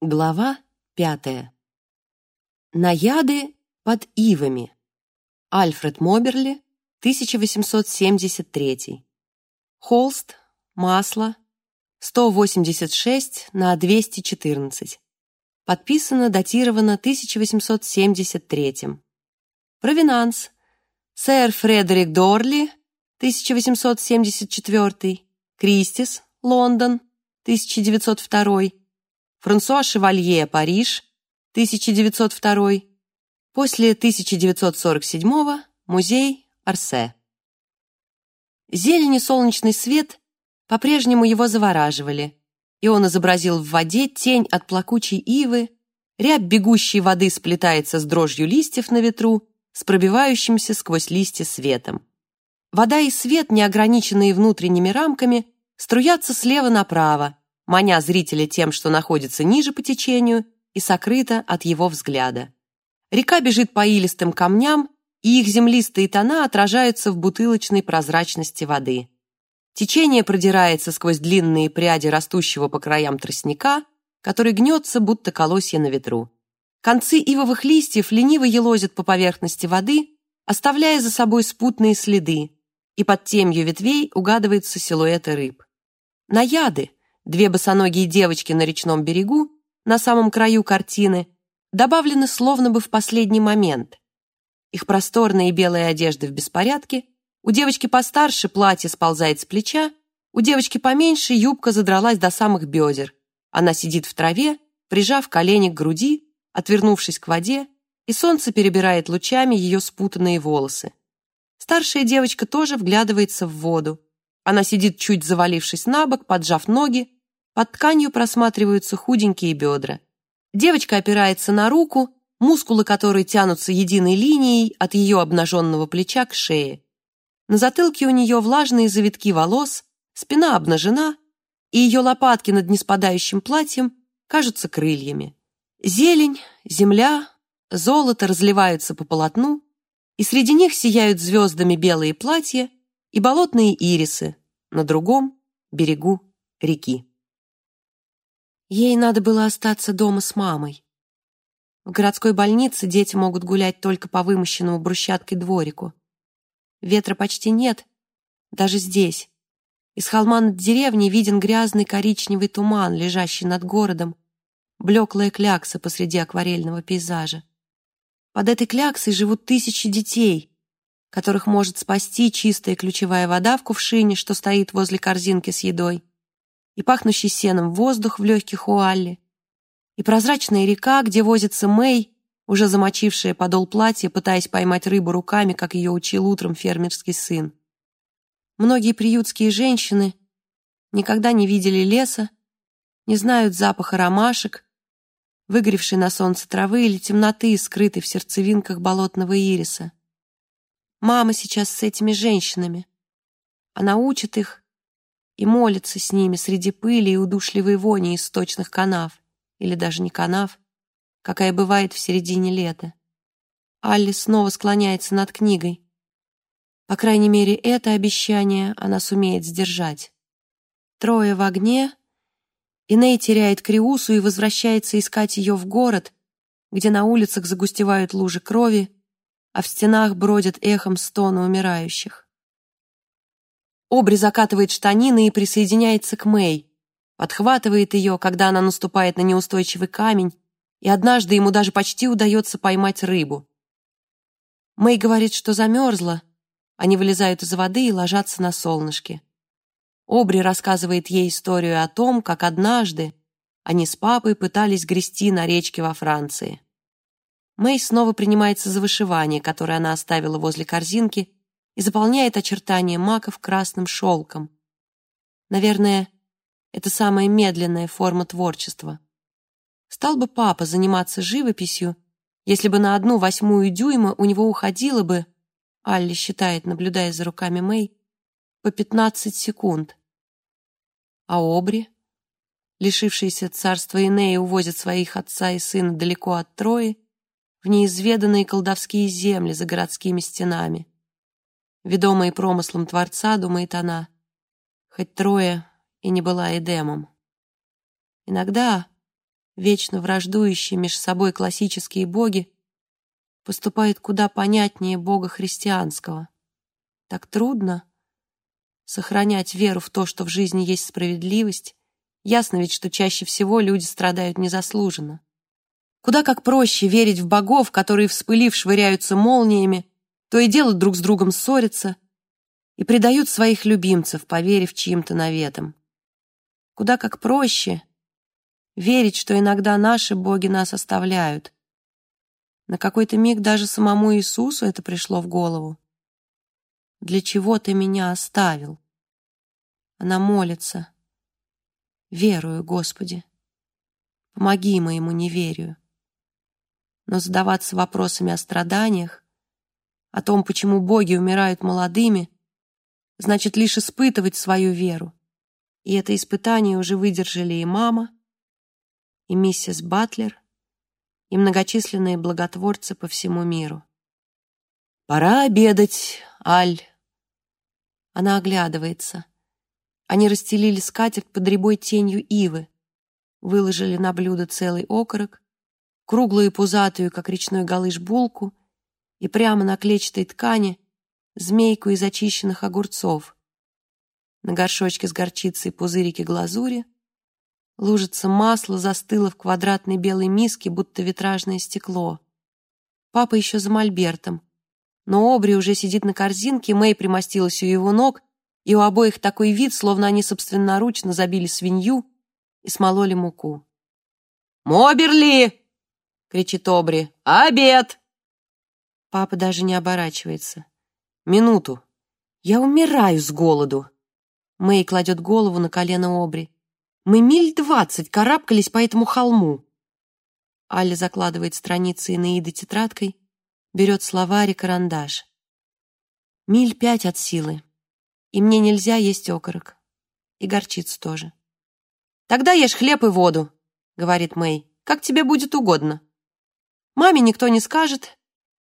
Глава пятая. Наяды под ивами. Альфред Моберли, 1873. Холст, масло, 186 на 214. Подписано, датировано 1873. Провинанс. Сэр Фредерик Дорли, 1874. Кристис, Лондон, 1902. Франсуа Шевалье, Париж, 1902. После 1947 музей Арсе. Зелень и солнечный свет по-прежнему его завораживали, и он изобразил в воде тень от плакучей ивы, рябь бегущей воды сплетается с дрожью листьев на ветру, с пробивающимся сквозь листья светом. Вода и свет, неограниченные внутренними рамками, струятся слева направо, маня зрителя тем, что находится ниже по течению и сокрыто от его взгляда. Река бежит по илистым камням, и их землистые тона отражаются в бутылочной прозрачности воды. Течение продирается сквозь длинные пряди растущего по краям тростника, который гнется, будто колосья на ветру. Концы ивовых листьев лениво елозят по поверхности воды, оставляя за собой спутные следы, и под темью ветвей угадываются силуэты рыб. Наяды, две босоногие девочки на речном берегу, на самом краю картины, добавлены словно бы в последний момент. Их просторные белые одежды в беспорядке, у девочки постарше платье сползает с плеча, у девочки поменьше юбка задралась до самых бедер. Она сидит в траве, прижав колени к груди, отвернувшись к воде, и солнце перебирает лучами ее спутанные волосы. Старшая девочка тоже вглядывается в воду. Она сидит чуть завалившись на бок, поджав ноги, под тканью просматриваются худенькие бедра. Девочка опирается на руку, мускулы которой тянутся единой линией от ее обнаженного плеча к шее. На затылке у нее влажные завитки волос, спина обнажена, и ее лопатки над неспадающим платьем кажутся крыльями. Зелень, земля, золото разливаются по полотну, и среди них сияют звездами белые платья и болотные ирисы на другом берегу реки. Ей надо было остаться дома с мамой. В городской больнице дети могут гулять только по вымощенному брусчаткой дворику. Ветра почти нет, даже здесь. Из холма над деревней виден грязный коричневый туман, лежащий над городом, блеклая клякса посреди акварельного пейзажа. Под этой кляксой живут тысячи детей, которых может спасти чистая ключевая вода в кувшине, что стоит возле корзинки с едой, и пахнущий сеном воздух в легких уалле, и прозрачная река, где возится Мэй, уже замочившая подол платья, пытаясь поймать рыбу руками, как ее учил утром фермерский сын. Многие приютские женщины никогда не видели леса, не знают запаха ромашек, выгоревшей на солнце травы или темноты, скрытой в сердцевинках болотного ириса. Мама сейчас с этими женщинами. Она учит их и молится с ними среди пыли и удушливой вони из сточных канав или даже не канав, какая бывает в середине лета. Алли снова склоняется над книгой. По крайней мере, это обещание она сумеет сдержать. Трое в огне, и Ней теряет Криусу и возвращается искать ее в город, где на улицах загустевают лужи крови, а в стенах бродят эхом стоны умирающих. Обри закатывает штанины и присоединяется к Мэй, подхватывает ее, когда она наступает на неустойчивый камень, и однажды ему даже почти удается поймать рыбу. Мэй говорит, что замерзла. Они вылезают из воды и ложатся на солнышке. Обри рассказывает ей историю о том, как однажды они с папой пытались грести на речке во Франции. Мэй снова принимается за вышивание, которое она оставила возле корзинки, и заполняет очертания маков красным шелком. Наверное, это самая медленная форма творчества. Стал бы папа заниматься живописью, если бы на одну восьмую дюйма у него уходило бы, Алли считает, наблюдая за руками Мэй, по 15 секунд. А Обри, лишившиеся царства Инея, увозят своих отца и сына далеко от Трои, в неизведанные колдовские земли за городскими стенами. Ведомые промыслом Творца, думает она, хоть Троя и не была Эдемом. Иногда, вечно враждующие между собой классические боги, поступает куда понятнее бога христианского. Так трудно сохранять веру в то, что в жизни есть справедливость. Ясно ведь, что чаще всего люди страдают незаслуженно. Куда как проще верить в богов, которые, вспылив, швыряются молниями, то и дело друг с другом ссорятся и предают своих любимцев, поверив чьим-то наветам. Куда как проще верить, что иногда наши боги нас оставляют. На какой-то миг даже самому Иисусу это пришло в голову. «Для чего ты меня оставил?» Она молится. «Верую, Господи. Помоги моему неверию». Но задаваться вопросами о страданиях, о том, почему боги умирают молодыми, значит лишь испытывать свою веру. И это испытание уже выдержали и мама, и миссис Батлер, и многочисленные благотворцы по всему миру. «Пора обедать, Аль!» Она оглядывается. Они расстелили скатерть под рябой тенью ивы, выложили на блюдо целый окорок, круглую и пузатую, как речной галыш, булку и прямо на клетчатой ткани змейку из очищенных огурцов. На горшочке с горчицей пузырики глазури — Лужица масла застыла в квадратной белой миске, будто витражное стекло. Папа еще за мольбертом. Но Обри уже сидит на корзинке, Мэй примостилась у его ног, и у обоих такой вид, словно они собственноручно забили свинью и смололи муку. «Моберли!» — кричит Обри. «Обед!» Папа даже не оборачивается. «Минуту. Я умираю с голоду!» Мэй кладет голову на колено Обри. Мы миль двадцать карабкались по этому холму. Аля закладывает страницы Инаиды тетрадкой, берет словарь и карандаш. Миль пять от силы, и мне нельзя есть окорок. И горчицу тоже. «Тогда ешь хлеб и воду», — говорит Мэй, — «как тебе будет угодно». Маме никто не скажет.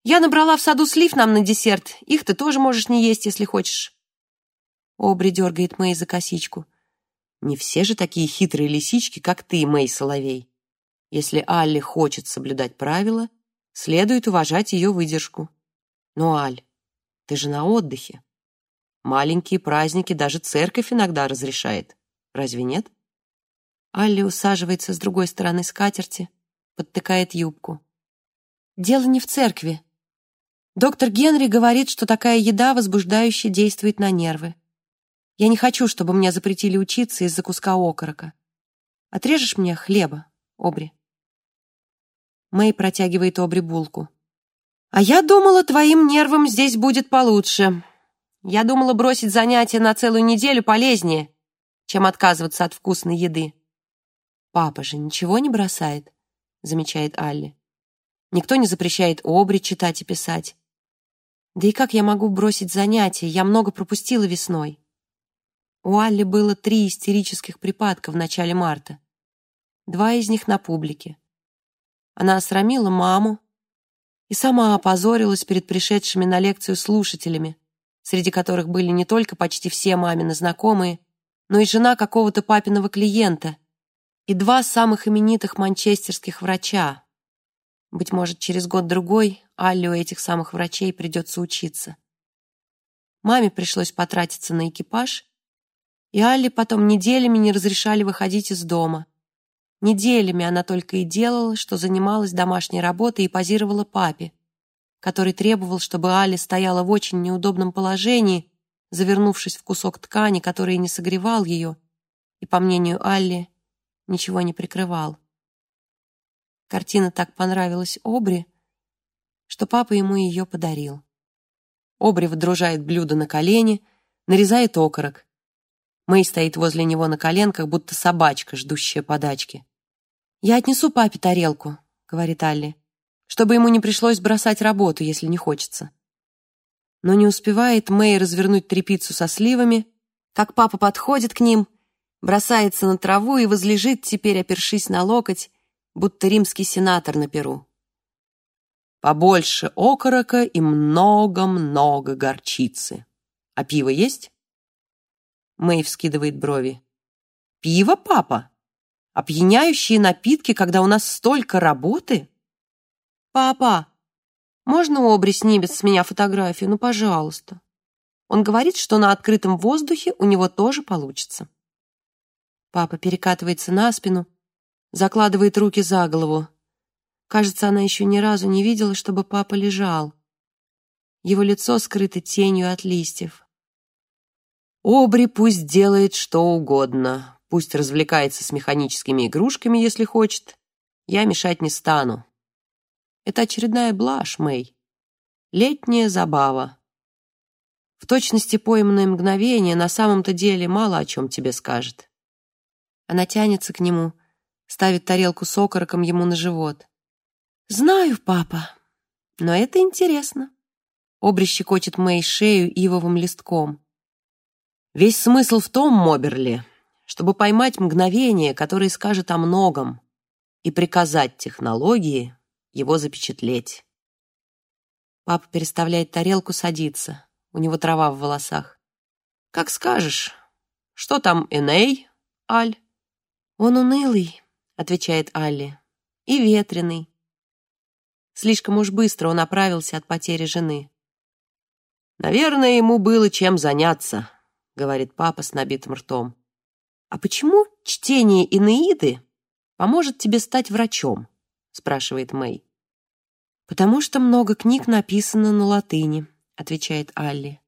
Я набрала в саду слив нам на десерт, их ты тоже можешь не есть, если хочешь. Обри дергает Мэй за косичку. Не все же такие хитрые лисички, как ты, Мэй Соловей. Если Алле хочет соблюдать правила, следует уважать ее выдержку. Но, Аль, ты же на отдыхе. Маленькие праздники даже церковь иногда разрешает. Разве нет? Алли усаживается с другой стороны скатерти, подтыкает юбку. Дело не в церкви. Доктор Генри говорит, что такая еда возбуждающая действует на нервы. Я не хочу, чтобы мне запретили учиться из-за куска окорока. Отрежешь мне хлеба, Обри?» Мэй протягивает Обри булку. «А я думала, твоим нервам здесь будет получше. Я думала, бросить занятия на целую неделю полезнее, чем отказываться от вкусной еды». «Папа же ничего не бросает», — замечает Алли. «Никто не запрещает Обри читать и писать. Да и как я могу бросить занятия? Я много пропустила весной». У Алли было три истерических припадка в начале марта. Два из них на публике. Она осрамила маму и сама опозорилась перед пришедшими на лекцию слушателями, среди которых были не только почти все мамины знакомые, но и жена какого-то папиного клиента и два самых именитых манчестерских врача. Быть может, через год-другой Алле у этих самых врачей придется учиться. Маме пришлось потратиться на экипаж и Алле потом неделями не разрешали выходить из дома. Неделями она только и делала, что занималась домашней работой и позировала папе, который требовал, чтобы Алле стояла в очень неудобном положении, завернувшись в кусок ткани, который не согревал ее, и, по мнению Алли, ничего не прикрывал. Картина так понравилась Обри, что папа ему ее подарил. Обри выдружает блюдо на колени, нарезает окорок. Мэй стоит возле него на коленках, будто собачка, ждущая подачки. «Я отнесу папе тарелку», — говорит Алли, «чтобы ему не пришлось бросать работу, если не хочется». Но не успевает Мэй развернуть трепицу со сливами, как папа подходит к ним, бросается на траву и возлежит, теперь опершись на локоть, будто римский сенатор на перу. Побольше окорока и много-много горчицы. А пиво есть? Мэй вскидывает брови. «Пиво, папа?» Опьяняющие напитки, когда у нас столько работы? Папа, можно Обри снимет с меня фотографию? Ну, пожалуйста. Он говорит, что на открытом воздухе у него тоже получится. Папа перекатывается на спину, закладывает руки за голову. Кажется, она еще ни разу не видела, чтобы папа лежал. Его лицо скрыто тенью от листьев. Обри пусть делает что угодно, пусть развлекается с механическими игрушками, если хочет. Я мешать не стану. Это очередная блажь, Мэй. Летняя забава. В точности пойманное мгновение на самом-то деле мало о чем тебе скажет. Она тянется к нему, ставит тарелку с окороком ему на живот. «Знаю, папа, но это интересно». Обри щекочет Мэй шею ивовым листком. Весь смысл в том, Моберли, чтобы поймать мгновение, которое скажет о многом, и приказать технологии его запечатлеть. Папа переставляет тарелку, садится. У него трава в волосах. «Как скажешь. Что там Эней, Аль?» «Он унылый», — отвечает Алли, — «и ветреный. Слишком уж быстро он оправился от потери жены. «Наверное, ему было чем заняться», — говорит папа с набитым ртом. «А почему чтение Инеиды поможет тебе стать врачом?» — спрашивает Мэй. «Потому что много книг написано на латыни», — отвечает Алли.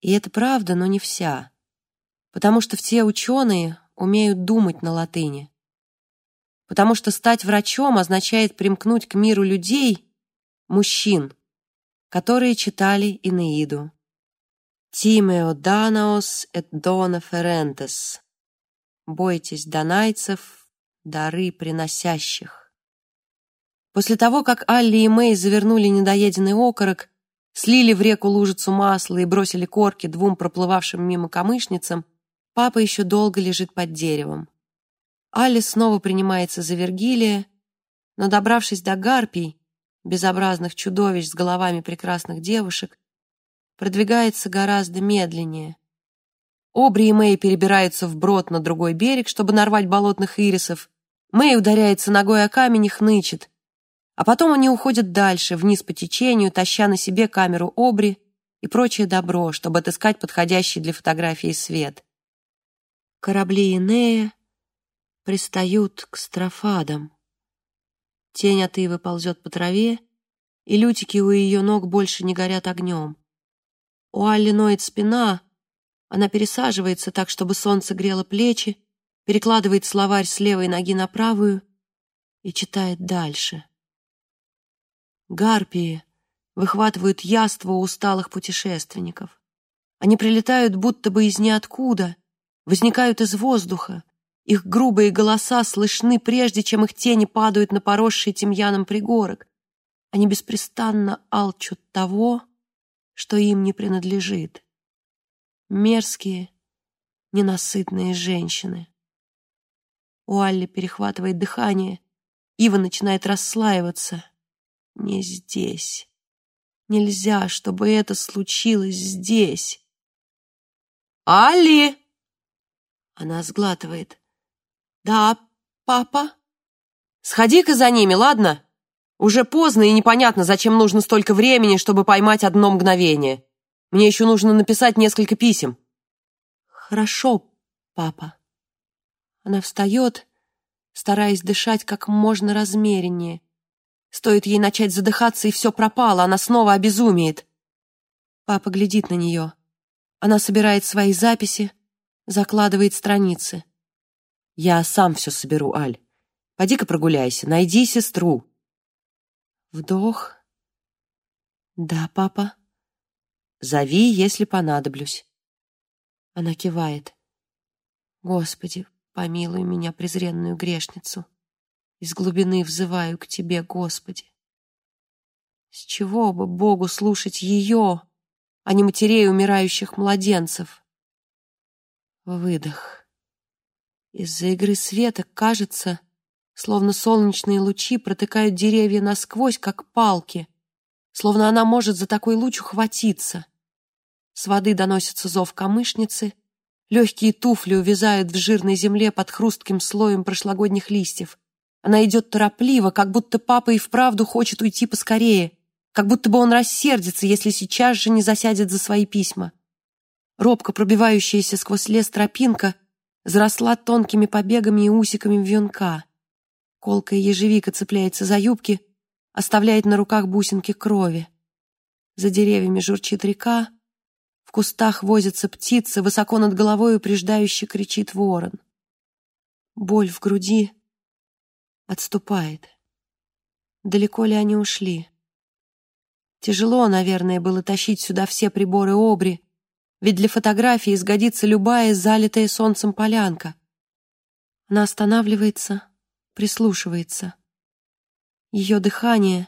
И это правда, но не вся. Потому что все ученые умеют думать на латыни потому что стать врачом означает примкнуть к миру людей, мужчин, которые читали Инеиду. «Тимео данаос эт дона ферентес» «Бойтесь донайцев, дары приносящих». После того, как Алли и Мэй завернули недоеденный окорок, слили в реку лужицу масла и бросили корки двум проплывавшим мимо камышницам, папа еще долго лежит под деревом. Али снова принимается за Вергилия, но, добравшись до гарпий, безобразных чудовищ с головами прекрасных девушек, продвигается гораздо медленнее. Обри и Мэй перебираются вброд на другой берег, чтобы нарвать болотных ирисов. Мэй ударяется ногой о камень и хнычет. А потом они уходят дальше, вниз по течению, таща на себе камеру Обри и прочее добро, чтобы отыскать подходящий для фотографии свет. Корабли Инея пристают к строфадам. Тень от ивы ползет по траве, и лютики у ее ног больше не горят огнем. У Алли ноет спина, она пересаживается так, чтобы солнце грело плечи, перекладывает словарь с левой ноги на правую и читает дальше. Гарпии выхватывают яство у усталых путешественников. Они прилетают будто бы из ниоткуда, возникают из воздуха, их грубые голоса слышны, прежде чем их тени падают на поросший тимьяном пригорок. Они беспрестанно алчут того, что им не принадлежит. Мерзкие, ненасытные женщины. У Алли перехватывает дыхание. Ива начинает расслаиваться. Не здесь. Нельзя, чтобы это случилось здесь. «Алли!» Она сглатывает. «Да, папа?» «Сходи-ка за ними, ладно? Уже поздно и непонятно, зачем нужно столько времени, чтобы поймать одно мгновение. Мне еще нужно написать несколько писем». «Хорошо, папа». Она встает, стараясь дышать как можно размереннее. Стоит ей начать задыхаться, и все пропало, она снова обезумеет. Папа глядит на нее. Она собирает свои записи, закладывает страницы. Я сам все соберу, Аль. Пойди-ка прогуляйся, найди сестру. Вдох. Да, папа. Зови, если понадоблюсь. Она кивает. Господи, помилуй меня, презренную грешницу. Из глубины взываю к Тебе, Господи. С чего бы Богу слушать ее, а не матерей умирающих младенцев? Выдох. Из-за игры света кажется, словно солнечные лучи протыкают деревья насквозь, как палки, словно она может за такой луч ухватиться. С воды доносится зов камышницы, Легкие туфли увязают в жирной земле под хрустким слоем прошлогодних листьев. Она идет торопливо, как будто папа и вправду хочет уйти поскорее, как будто бы он рассердится, если сейчас же не засядет за свои письма. Робко пробивающаяся сквозь лес тропинка заросла тонкими побегами и усиками вьюнка. Колкая ежевика цепляется за юбки, оставляет на руках бусинки крови. За деревьями журчит река, в кустах возятся птицы, высоко над головой упреждающе кричит ворон. Боль в груди отступает. Далеко ли они ушли? Тяжело, наверное, было тащить сюда все приборы обри, ведь для фотографии сгодится любая залитая солнцем полянка. Она останавливается, прислушивается. Ее дыхание,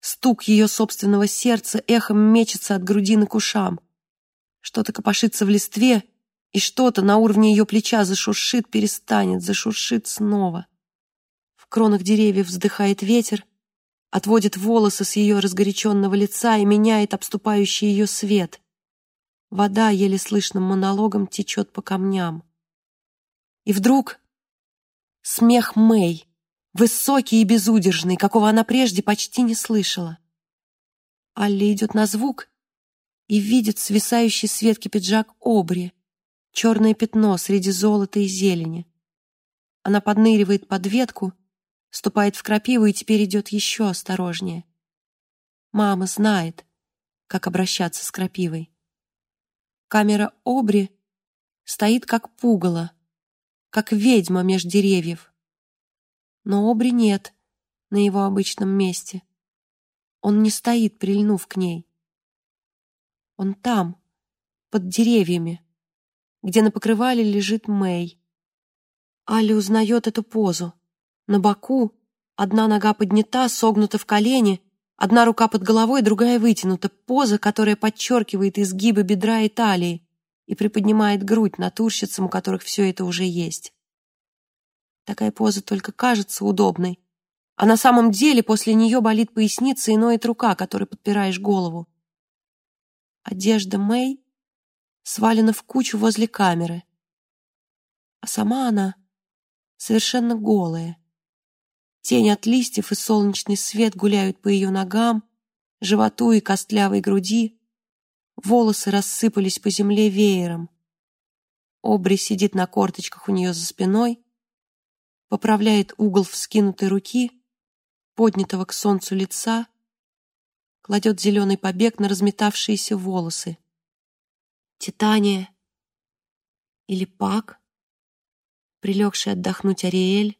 стук ее собственного сердца эхом мечется от грудины к ушам. Что-то копошится в листве, и что-то на уровне ее плеча зашуршит, перестанет, зашуршит снова. В кронах деревьев вздыхает ветер, отводит волосы с ее разгоряченного лица и меняет обступающий ее свет. Вода еле слышным монологом течет по камням. И вдруг смех Мэй, высокий и безудержный, какого она прежде почти не слышала. Алли идет на звук и видит свисающий с ветки пиджак обри, черное пятно среди золота и зелени. Она подныривает под ветку, ступает в крапиву и теперь идет еще осторожнее. Мама знает, как обращаться с крапивой. Камера обри стоит как пугало, как ведьма меж деревьев. Но обри нет на его обычном месте. Он не стоит, прильнув к ней. Он там, под деревьями, где на покрывале лежит Мэй. Али узнает эту позу. На боку одна нога поднята, согнута в колени, одна рука под головой, другая вытянута. Поза, которая подчеркивает изгибы бедра и талии и приподнимает грудь натурщицам, у которых все это уже есть. Такая поза только кажется удобной, а на самом деле после нее болит поясница и ноет рука, которой подпираешь голову. Одежда Мэй свалена в кучу возле камеры, а сама она совершенно голая. Тень от листьев и солнечный свет гуляют по ее ногам, животу и костлявой груди. Волосы рассыпались по земле веером. Обри сидит на корточках у нее за спиной, поправляет угол вскинутой руки, поднятого к солнцу лица, кладет зеленый побег на разметавшиеся волосы. Титания или Пак, прилегший отдохнуть Ариэль.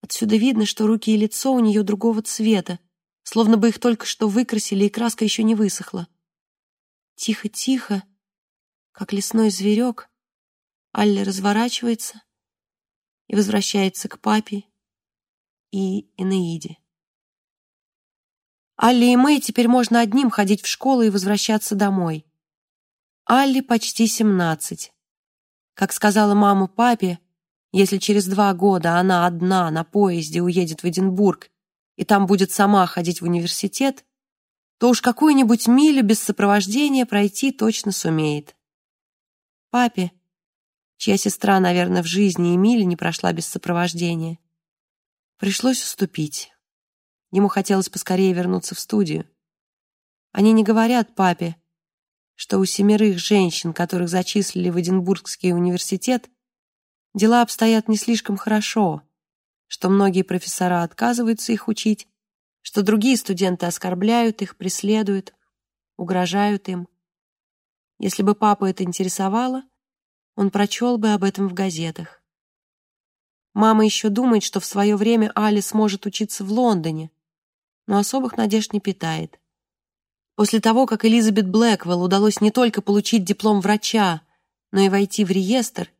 Отсюда видно, что руки и лицо у нее другого цвета, словно бы их только что выкрасили, и краска еще не высохла. Тихо-тихо, как лесной зверек, Алли разворачивается и возвращается к папе и Энеиде. Алли и Мэй теперь можно одним ходить в школу и возвращаться домой. Алли почти семнадцать. Как сказала мама папе, если через два года она одна на поезде уедет в Эдинбург и там будет сама ходить в университет, то уж какую-нибудь милю без сопровождения пройти точно сумеет. Папе, чья сестра, наверное, в жизни и мили не прошла без сопровождения, пришлось уступить. Ему хотелось поскорее вернуться в студию. Они не говорят папе, что у семерых женщин, которых зачислили в Эдинбургский университет, дела обстоят не слишком хорошо, что многие профессора отказываются их учить, что другие студенты оскорбляют их, преследуют, угрожают им. Если бы папу это интересовало, он прочел бы об этом в газетах. Мама еще думает, что в свое время Али сможет учиться в Лондоне, но особых надежд не питает. После того, как Элизабет Блэквелл удалось не только получить диплом врача, но и войти в реестр,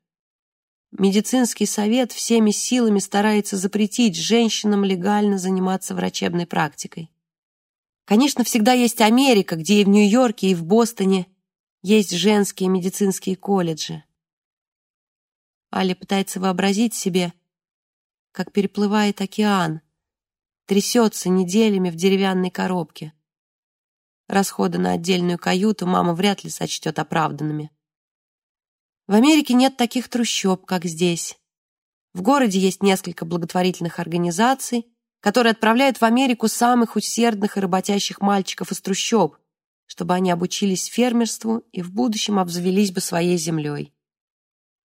медицинский совет всеми силами старается запретить женщинам легально заниматься врачебной практикой. Конечно, всегда есть Америка, где и в Нью-Йорке, и в Бостоне есть женские медицинские колледжи. Аля пытается вообразить себе, как переплывает океан, трясется неделями в деревянной коробке. Расходы на отдельную каюту мама вряд ли сочтет оправданными. В Америке нет таких трущоб, как здесь. В городе есть несколько благотворительных организаций, которые отправляют в Америку самых усердных и работящих мальчиков из трущоб, чтобы они обучились фермерству и в будущем обзавелись бы своей землей.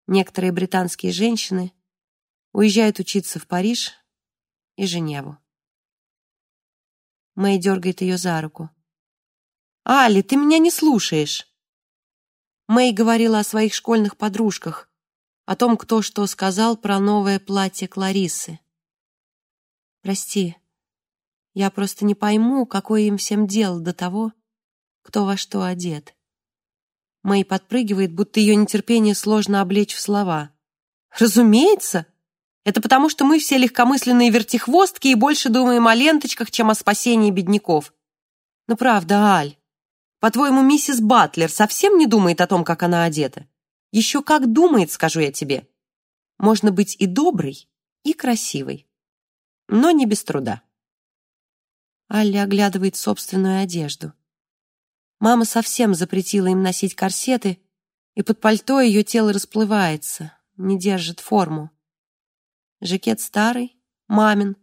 Некоторые британские женщины уезжают учиться в Париж и Женеву. Мэй дергает ее за руку. «Али, ты меня не слушаешь!» Мэй говорила о своих школьных подружках, о том, кто что сказал про новое платье Клариссы. «Прости, я просто не пойму, какое им всем дело до того, кто во что одет». Мэй подпрыгивает, будто ее нетерпение сложно облечь в слова. «Разумеется! Это потому, что мы все легкомысленные вертихвостки и больше думаем о ленточках, чем о спасении бедняков. Ну правда, Аль, по-твоему, миссис Батлер совсем не думает о том, как она одета? Еще как думает, скажу я тебе. Можно быть и доброй, и красивой. Но не без труда. Алли оглядывает собственную одежду. Мама совсем запретила им носить корсеты, и под пальто ее тело расплывается, не держит форму. Жакет старый, мамин,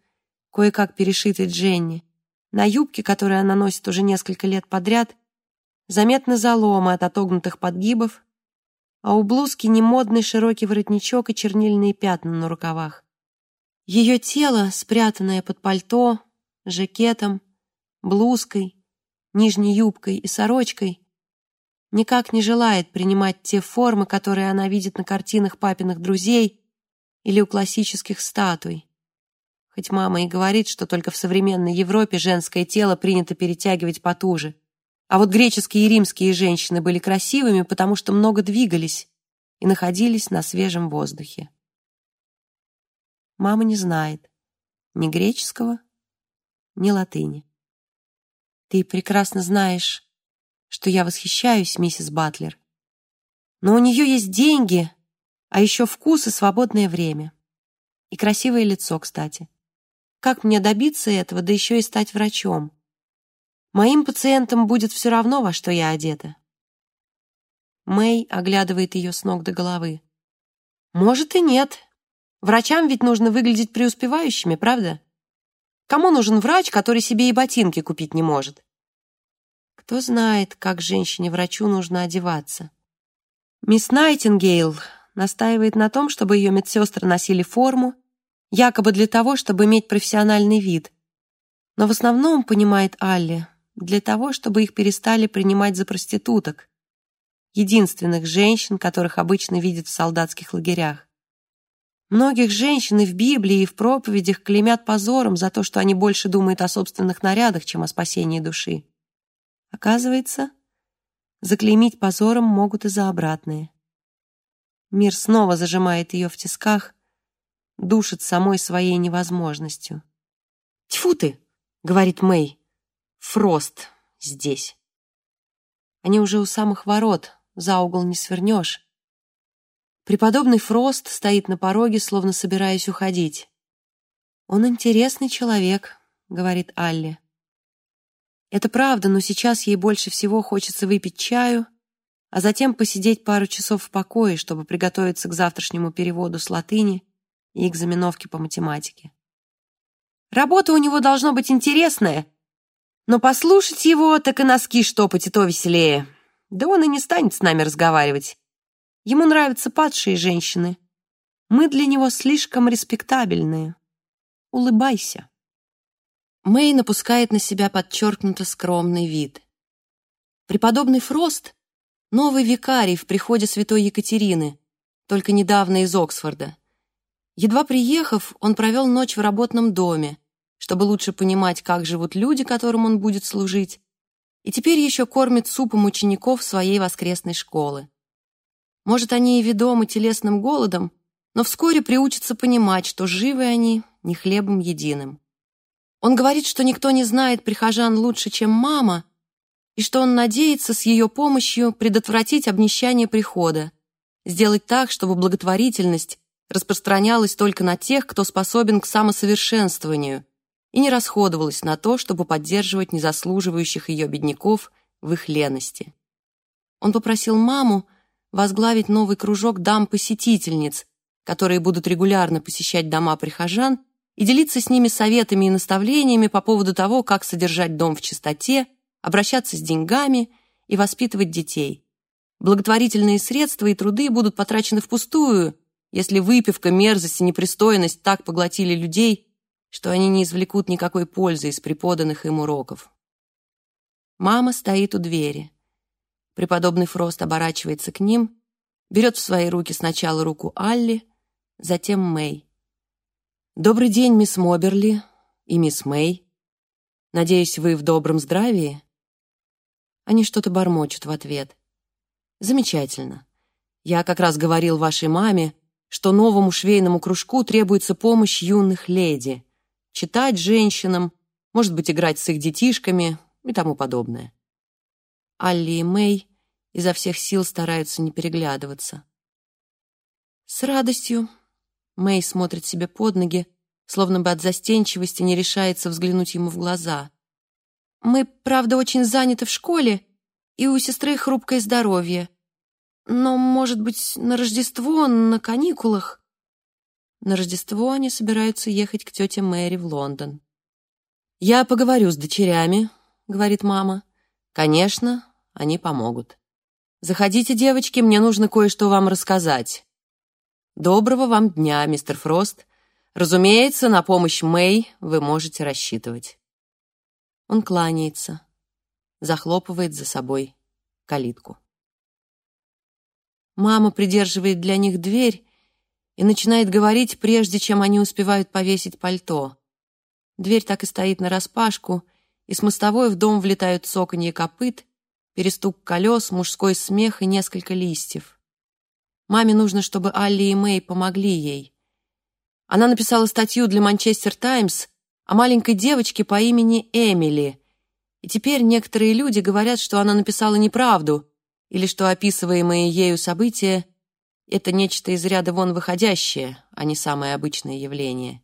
кое-как перешитый Дженни. На юбке, которую она носит уже несколько лет подряд, заметны заломы от отогнутых подгибов, а у блузки немодный широкий воротничок и чернильные пятна на рукавах. Ее тело, спрятанное под пальто, жакетом, блузкой, нижней юбкой и сорочкой, никак не желает принимать те формы, которые она видит на картинах папиных друзей или у классических статуй. Хоть мама и говорит, что только в современной Европе женское тело принято перетягивать потуже. А вот греческие и римские женщины были красивыми, потому что много двигались и находились на свежем воздухе. Мама не знает ни греческого, ни латыни. Ты прекрасно знаешь, что я восхищаюсь миссис Батлер. Но у нее есть деньги, а еще вкус и свободное время. И красивое лицо, кстати. Как мне добиться этого, да еще и стать врачом? Моим пациентам будет все равно, во что я одета. Мэй оглядывает ее с ног до головы. Может и нет. Врачам ведь нужно выглядеть преуспевающими, правда? Кому нужен врач, который себе и ботинки купить не может? Кто знает, как женщине-врачу нужно одеваться. Мисс Найтингейл настаивает на том, чтобы ее медсестры носили форму, якобы для того, чтобы иметь профессиональный вид. Но в основном, понимает Алли, для того, чтобы их перестали принимать за проституток, единственных женщин, которых обычно видят в солдатских лагерях. Многих женщин и в Библии, и в проповедях клеймят позором за то, что они больше думают о собственных нарядах, чем о спасении души. Оказывается, заклеймить позором могут и за обратное. Мир снова зажимает ее в тисках, душит самой своей невозможностью. «Тьфу ты!» — говорит Мэй. Фрост здесь. Они уже у самых ворот, за угол не свернешь. Преподобный Фрост стоит на пороге, словно собираясь уходить. «Он интересный человек», — говорит Алли. Это правда, но сейчас ей больше всего хочется выпить чаю, а затем посидеть пару часов в покое, чтобы приготовиться к завтрашнему переводу с латыни и экзаменовке по математике. Работа у него должно быть интересная, но послушать его, так и носки штопать, и то веселее. Да он и не станет с нами разговаривать. Ему нравятся падшие женщины. Мы для него слишком респектабельные. Улыбайся. Мэй напускает на себя подчеркнуто скромный вид. Преподобный Фрост — новый викарий в приходе святой Екатерины, только недавно из Оксфорда. Едва приехав, он провел ночь в работном доме, чтобы лучше понимать, как живут люди, которым он будет служить, и теперь еще кормит супом учеников своей воскресной школы. Может, они и ведомы телесным голодом, но вскоре приучатся понимать, что живы они не хлебом единым. Он говорит, что никто не знает прихожан лучше, чем мама, и что он надеется с ее помощью предотвратить обнищание прихода, сделать так, чтобы благотворительность распространялась только на тех, кто способен к самосовершенствованию, и не расходовалась на то, чтобы поддерживать незаслуживающих ее бедняков в их лености. Он попросил маму возглавить новый кружок дам-посетительниц, которые будут регулярно посещать дома прихожан и делиться с ними советами и наставлениями по поводу того, как содержать дом в чистоте, обращаться с деньгами и воспитывать детей. Благотворительные средства и труды будут потрачены впустую, если выпивка, мерзость и непристойность так поглотили людей, что они не извлекут никакой пользы из преподанных им уроков. Мама стоит у двери. Преподобный Фрост оборачивается к ним, берет в свои руки сначала руку Алли, затем Мэй. «Добрый день, мисс Моберли и мисс Мэй. Надеюсь, вы в добром здравии?» Они что-то бормочут в ответ. «Замечательно. Я как раз говорил вашей маме, что новому швейному кружку требуется помощь юных леди. Читать женщинам, может быть, играть с их детишками и тому подобное. Алли и Мэй изо всех сил стараются не переглядываться. С радостью Мэй смотрит себе под ноги, словно бы от застенчивости не решается взглянуть ему в глаза. «Мы, правда, очень заняты в школе, и у сестры хрупкое здоровье. Но, может быть, на Рождество, на каникулах?» На Рождество они собираются ехать к тете Мэри в Лондон. «Я поговорю с дочерями», — говорит мама. «Конечно, они помогут. Заходите, девочки, мне нужно кое-что вам рассказать. Доброго вам дня, мистер Фрост. Разумеется, на помощь Мэй вы можете рассчитывать. Он кланяется, захлопывает за собой калитку. Мама придерживает для них дверь и начинает говорить, прежде чем они успевают повесить пальто. Дверь так и стоит нараспашку, и с мостовой в дом влетают цоканье копыт, перестук колес, мужской смех и несколько листьев. Маме нужно, чтобы Алли и Мэй помогли ей. Она написала статью для «Манчестер Таймс» о маленькой девочке по имени Эмили. И теперь некоторые люди говорят, что она написала неправду или что описываемые ею события — это нечто из ряда вон выходящее, а не самое обычное явление.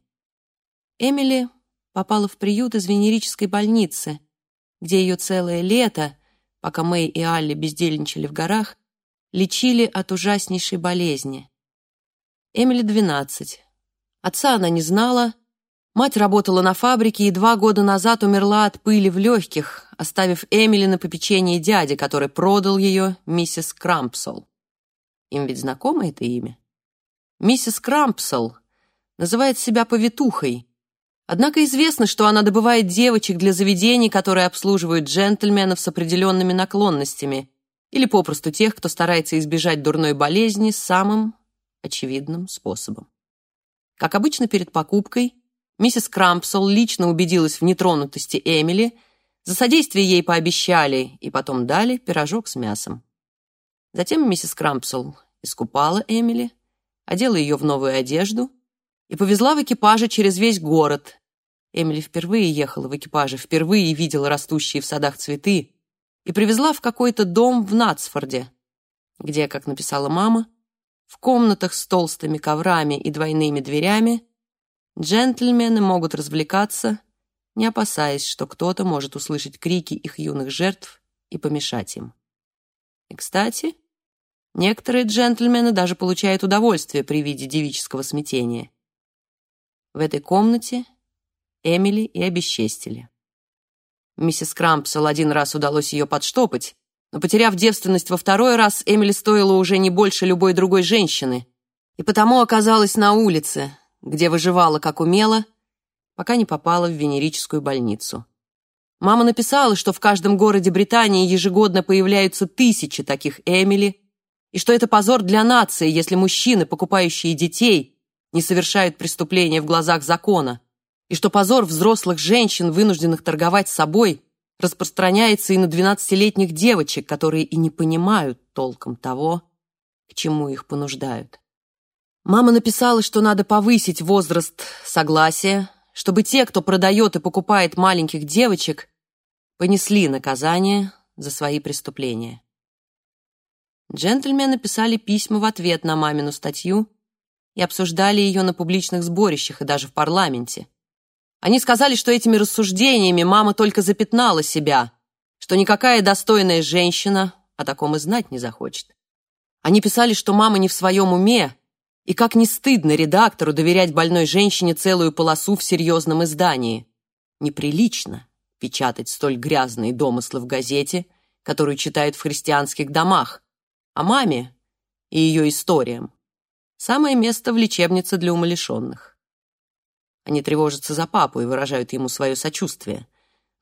Эмили попала в приют из венерической больницы, где ее целое лето, пока Мэй и Алли бездельничали в горах, лечили от ужаснейшей болезни. Эмили 12. Отца она не знала. Мать работала на фабрике и два года назад умерла от пыли в легких, оставив Эмили на попечение дяди, который продал ее миссис Крампсол. Им ведь знакомо это имя? Миссис Крампсол называет себя повитухой, Однако известно, что она добывает девочек для заведений, которые обслуживают джентльменов с определенными наклонностями, или попросту тех, кто старается избежать дурной болезни самым очевидным способом. Как обычно перед покупкой, миссис Крампсол лично убедилась в нетронутости Эмили, за содействие ей пообещали и потом дали пирожок с мясом. Затем миссис Крампсол искупала Эмили, одела ее в новую одежду и повезла в экипаже через весь город. Эмили впервые ехала в экипаже, впервые видела растущие в садах цветы, и привезла в какой-то дом в Натсфорде, где, как написала мама, в комнатах с толстыми коврами и двойными дверями джентльмены могут развлекаться, не опасаясь, что кто-то может услышать крики их юных жертв и помешать им. И, кстати, некоторые джентльмены даже получают удовольствие при виде девического смятения. В этой комнате Эмили и обесчестили. Миссис Крампсел один раз удалось ее подштопать, но, потеряв девственность во второй раз, Эмили стоила уже не больше любой другой женщины, и потому оказалась на улице, где выживала как умела, пока не попала в венерическую больницу. Мама написала, что в каждом городе Британии ежегодно появляются тысячи таких Эмили, и что это позор для нации, если мужчины, покупающие детей, не совершают преступления в глазах закона и что позор взрослых женщин, вынужденных торговать собой, распространяется и на двенадцатилетних девочек, которые и не понимают толком того, к чему их понуждают. Мама написала, что надо повысить возраст согласия, чтобы те, кто продает и покупает маленьких девочек, понесли наказание за свои преступления. Джентльмены писали письма в ответ на мамину статью и обсуждали ее на публичных сборищах и даже в парламенте. Они сказали, что этими рассуждениями мама только запятнала себя, что никакая достойная женщина о таком и знать не захочет. Они писали, что мама не в своем уме, и как не стыдно редактору доверять больной женщине целую полосу в серьезном издании. Неприлично печатать столь грязные домыслы в газете, которую читают в христианских домах, а маме и ее историям. Самое место в лечебнице для умалишенных. Они тревожатся за папу и выражают ему свое сочувствие.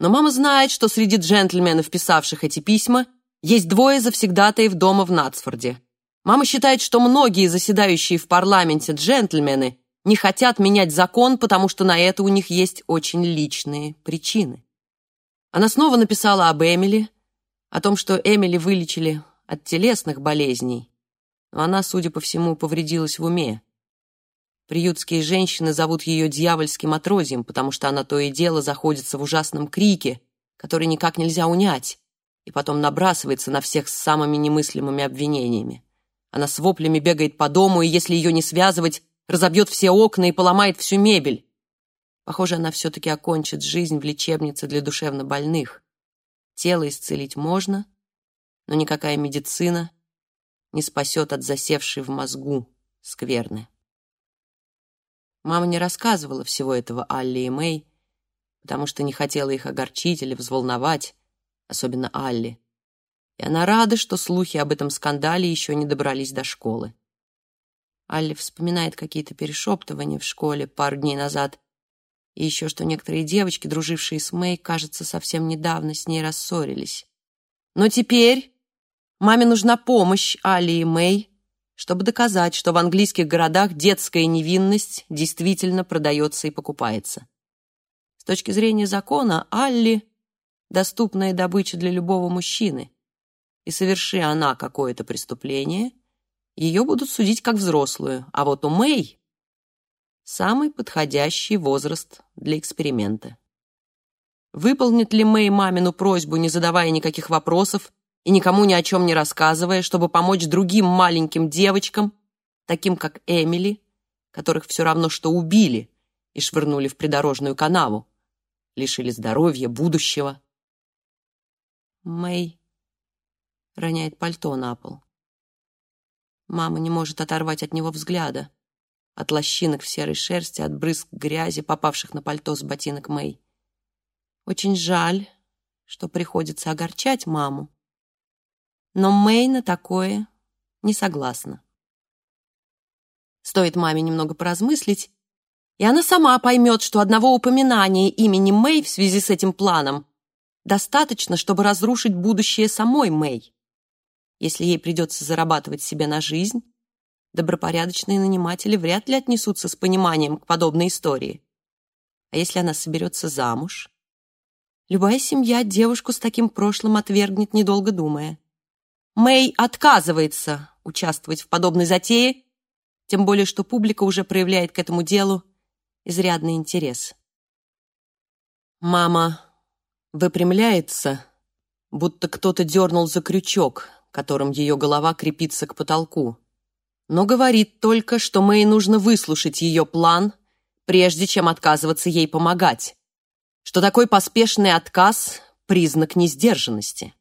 Но мама знает, что среди джентльменов, писавших эти письма, есть двое завсегдатаев дома в Натсфорде. Мама считает, что многие заседающие в парламенте джентльмены не хотят менять закон, потому что на это у них есть очень личные причины. Она снова написала об Эмили, о том, что Эмили вылечили от телесных болезней, но она, судя по всему, повредилась в уме. Приютские женщины зовут ее дьявольским отродьем, потому что она то и дело заходится в ужасном крике, который никак нельзя унять, и потом набрасывается на всех с самыми немыслимыми обвинениями. Она с воплями бегает по дому, и если ее не связывать, разобьет все окна и поломает всю мебель. Похоже, она все-таки окончит жизнь в лечебнице для душевнобольных. Тело исцелить можно, но никакая медицина не спасет от засевшей в мозгу скверны. Мама не рассказывала всего этого Алле и Мэй, потому что не хотела их огорчить или взволновать, особенно Алли и она рада, что слухи об этом скандале еще не добрались до школы. Алли вспоминает какие-то перешептывания в школе пару дней назад, и еще что некоторые девочки, дружившие с Мэй, кажется, совсем недавно с ней рассорились. Но теперь маме нужна помощь Алли и Мэй, чтобы доказать, что в английских городах детская невинность действительно продается и покупается. С точки зрения закона, Алли — доступная добыча для любого мужчины и соверши она какое-то преступление, ее будут судить как взрослую, а вот у Мэй самый подходящий возраст для эксперимента. Выполнит ли Мэй мамину просьбу, не задавая никаких вопросов и никому ни о чем не рассказывая, чтобы помочь другим маленьким девочкам, таким как Эмили, которых все равно что убили и швырнули в придорожную канаву, лишили здоровья, будущего? Мэй роняет пальто на пол. Мама не может оторвать от него взгляда. От лощинок в серой шерсти, от брызг грязи, попавших на пальто с ботинок Мэй. Очень жаль, что приходится огорчать маму. Но Мэй на такое не согласна. Стоит маме немного поразмыслить, и она сама поймет, что одного упоминания имени Мэй в связи с этим планом достаточно, чтобы разрушить будущее самой Мэй. Если ей придется зарабатывать себе на жизнь, добропорядочные наниматели вряд ли отнесутся с пониманием к подобной истории. А если она соберется замуж? Любая семья девушку с таким прошлым отвергнет, недолго думая. Мэй отказывается участвовать в подобной затее, тем более что публика уже проявляет к этому делу изрядный интерес. Мама выпрямляется, будто кто-то дернул за крючок, которым ее голова крепится к потолку, но говорит только, что Мэй нужно выслушать ее план, прежде чем отказываться ей помогать, что такой поспешный отказ — признак несдержанности.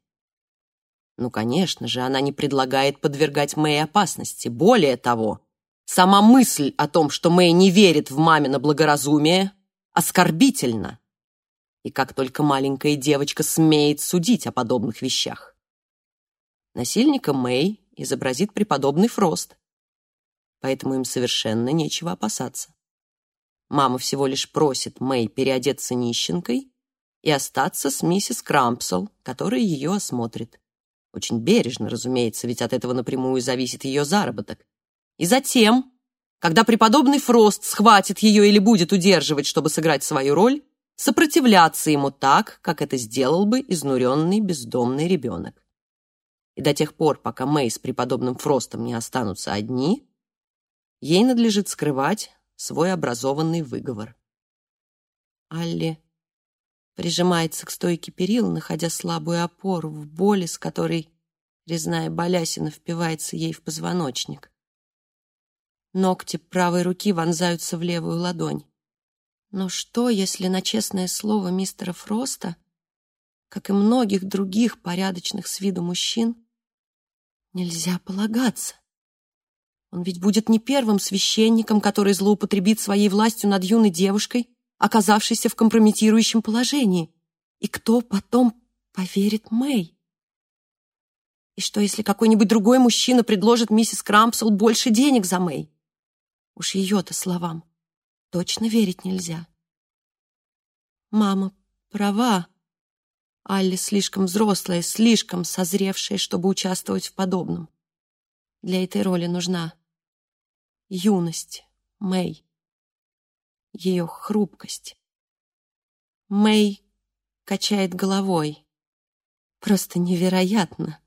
Ну, конечно же, она не предлагает подвергать Мэй опасности. Более того, сама мысль о том, что Мэй не верит в мамино благоразумие, оскорбительна. И как только маленькая девочка смеет судить о подобных вещах. Насильника Мэй изобразит преподобный Фрост, поэтому им совершенно нечего опасаться. Мама всего лишь просит Мэй переодеться нищенкой и остаться с миссис Крампсел, которая ее осмотрит. Очень бережно, разумеется, ведь от этого напрямую зависит ее заработок. И затем, когда преподобный Фрост схватит ее или будет удерживать, чтобы сыграть свою роль, сопротивляться ему так, как это сделал бы изнуренный бездомный ребенок и до тех пор, пока Мэй с преподобным Фростом не останутся одни, ей надлежит скрывать свой образованный выговор. Алли прижимается к стойке перил, находя слабую опору в боли, с которой резная балясина впивается ей в позвоночник. Ногти правой руки вонзаются в левую ладонь. Но что, если на честное слово мистера Фроста как и многих других порядочных с виду мужчин, Нельзя полагаться. Он ведь будет не первым священником, который злоупотребит своей властью над юной девушкой, оказавшейся в компрометирующем положении. И кто потом поверит Мэй? И что, если какой-нибудь другой мужчина предложит миссис Крампсел больше денег за Мэй? Уж ее-то словам точно верить нельзя. Мама права. Алли слишком взрослая, слишком созревшая, чтобы участвовать в подобном. Для этой роли нужна юность Мэй, ее хрупкость. Мэй качает головой. Просто невероятно,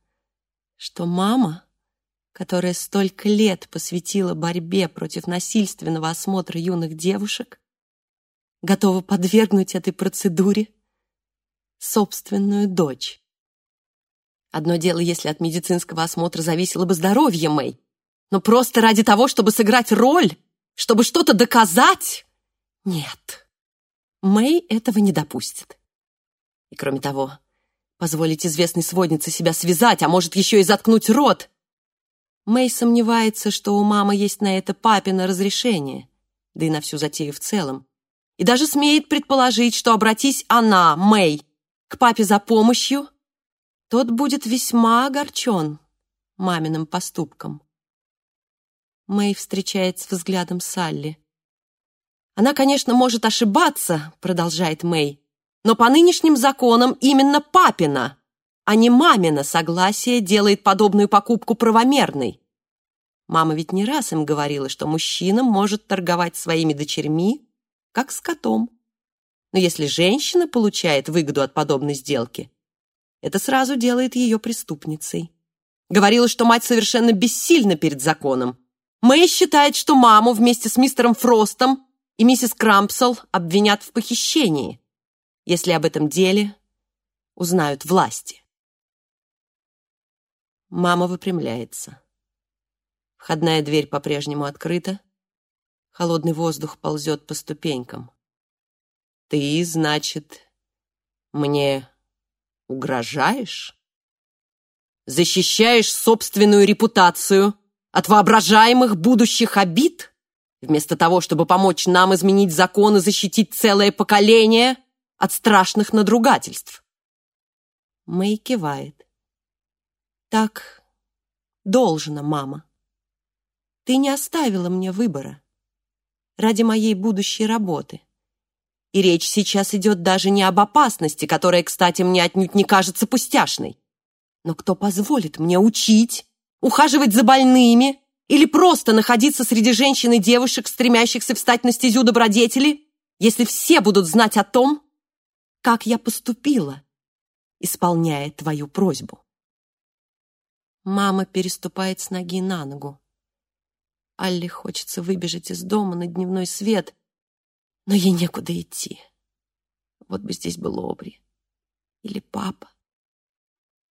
что мама, которая столько лет посвятила борьбе против насильственного осмотра юных девушек, готова подвергнуть этой процедуре собственную дочь. Одно дело, если от медицинского осмотра зависело бы здоровье Мэй, но просто ради того, чтобы сыграть роль, чтобы что-то доказать? Нет. Мэй этого не допустит. И кроме того, позволить известной своднице себя связать, а может еще и заткнуть рот. Мэй сомневается, что у мамы есть на это папино разрешение, да и на всю затею в целом. И даже смеет предположить, что обратись она, Мэй, к папе за помощью, тот будет весьма огорчен маминым поступком. Мэй встречается взглядом Салли. «Она, конечно, может ошибаться», — продолжает Мэй, «но по нынешним законам именно папина, а не мамина согласие делает подобную покупку правомерной. Мама ведь не раз им говорила, что мужчина может торговать своими дочерьми, как с котом. Но если женщина получает выгоду от подобной сделки, это сразу делает ее преступницей. Говорила, что мать совершенно бессильна перед законом, Мэй считает, что маму вместе с мистером Фростом и миссис Крампсел обвинят в похищении, если об этом деле узнают власти. Мама выпрямляется. Входная дверь по-прежнему открыта. Холодный воздух ползет по ступенькам. «Ты, значит, мне угрожаешь? Защищаешь собственную репутацию?» от воображаемых будущих обид, вместо того, чтобы помочь нам изменить закон и защитить целое поколение от страшных надругательств. Мэй кивает. Так должно, мама. Ты не оставила мне выбора ради моей будущей работы. И речь сейчас идет даже не об опасности, которая, кстати, мне отнюдь не кажется пустяшной. Но кто позволит мне учить ухаживать за больными или просто находиться среди женщин и девушек, стремящихся встать на стезю добродетели, если все будут знать о том, как я поступила, исполняя твою просьбу. Мама переступает с ноги на ногу. Алле хочется выбежать из дома на дневной свет, но ей некуда идти. Вот бы здесь был Обри или папа.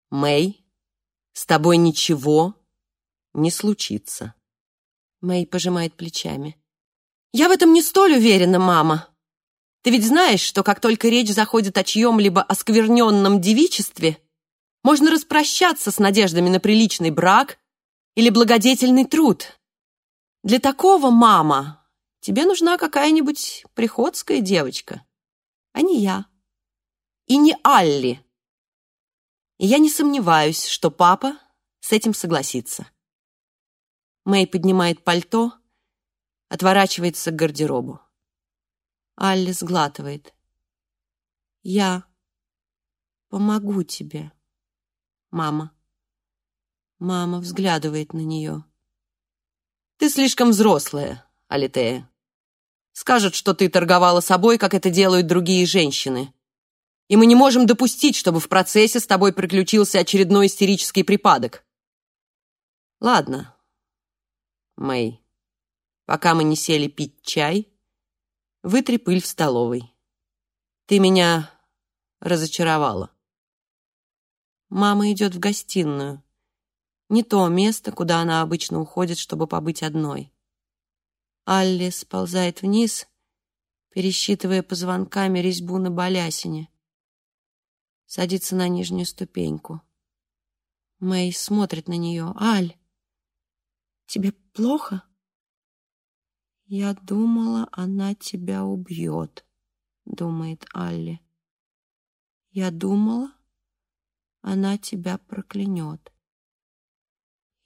Мэй, с тобой ничего не случится. Мэй пожимает плечами. «Я в этом не столь уверена, мама. Ты ведь знаешь, что как только речь заходит о чьем-либо оскверненном девичестве, можно распрощаться с надеждами на приличный брак или благодетельный труд. Для такого, мама, тебе нужна какая-нибудь приходская девочка, а не я. И не Алли. И я не сомневаюсь, что папа с этим согласится. Мэй поднимает пальто, отворачивается к гардеробу. Алли сглатывает. «Я помогу тебе, мама». Мама взглядывает на нее. «Ты слишком взрослая, Алитея. Скажут, что ты торговала собой, как это делают другие женщины. И мы не можем допустить, чтобы в процессе с тобой приключился очередной истерический припадок. Ладно, Мэй, пока мы не сели пить чай, вытри пыль в столовой. Ты меня разочаровала. Мама идет в гостиную. Не то место, куда она обычно уходит, чтобы побыть одной. Алли сползает вниз, пересчитывая позвонками резьбу на балясине. Садится на нижнюю ступеньку. Мэй смотрит на нее. «Аль, тебе плохо?» «Я думала, она тебя убьет», — думает Алли. «Я думала, она тебя проклянет.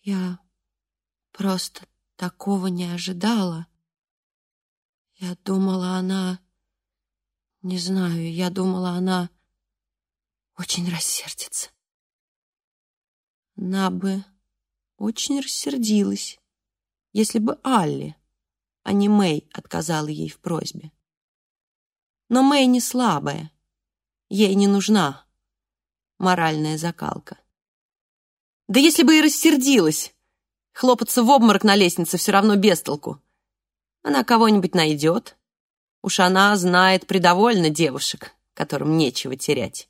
Я просто такого не ожидала. Я думала, она... Не знаю, я думала, она очень рассердится. Она бы очень рассердилась, если бы Алли, а не Мэй, отказала ей в просьбе. Но Мэй не слабая, ей не нужна моральная закалка. Да если бы и рассердилась, хлопаться в обморок на лестнице все равно без толку. Она кого-нибудь найдет. Уж она знает предовольно девушек, которым нечего терять.